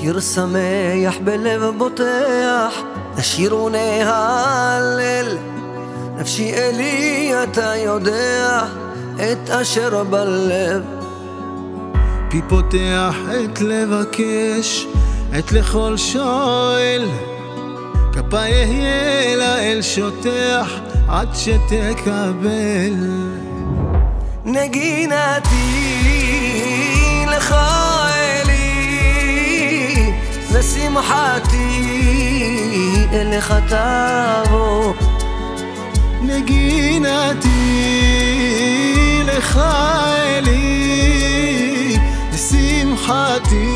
שיר שמח בלב בוטח, לשיר ונהלל. נפשי אלי, אתה יודע את אשר בלב. פי פותח את לבקש, את לכל שואל. כפה יהיה לאל שוטח, עד שתקבל. נגינתי לך אליך תבוא. נגינתי לך אלי, ושמחתי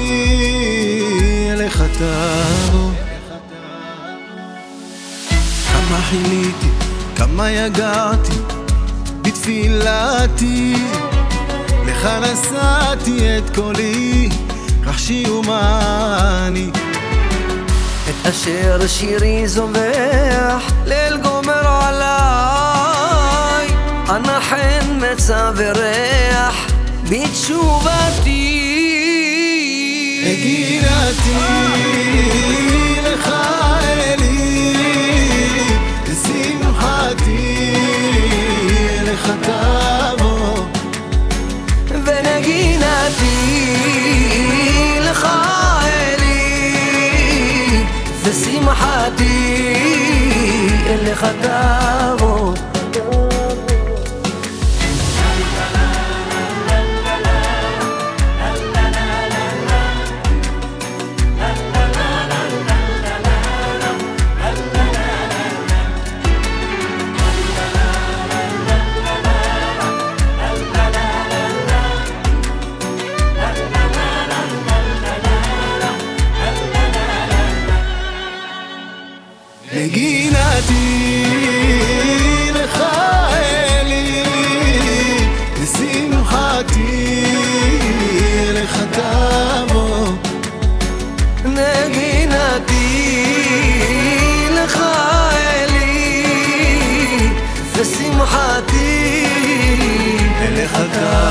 אליך תבוא. כמה חיליתי, כמה יגעתי, בתפילתי, לך נשאתי את קולי, רחשי ומעני. אשר שירי זובח, ליל גומר עליי, אנא חן מצא וריח בתשובתי. לך תבוא. ונגינתי אלי, ושמחתי אליך תבוא. נגינתי לך אלי, לשמחתי לך תבוא. נגינתי לך אלי, לשמחתי לך תבוא.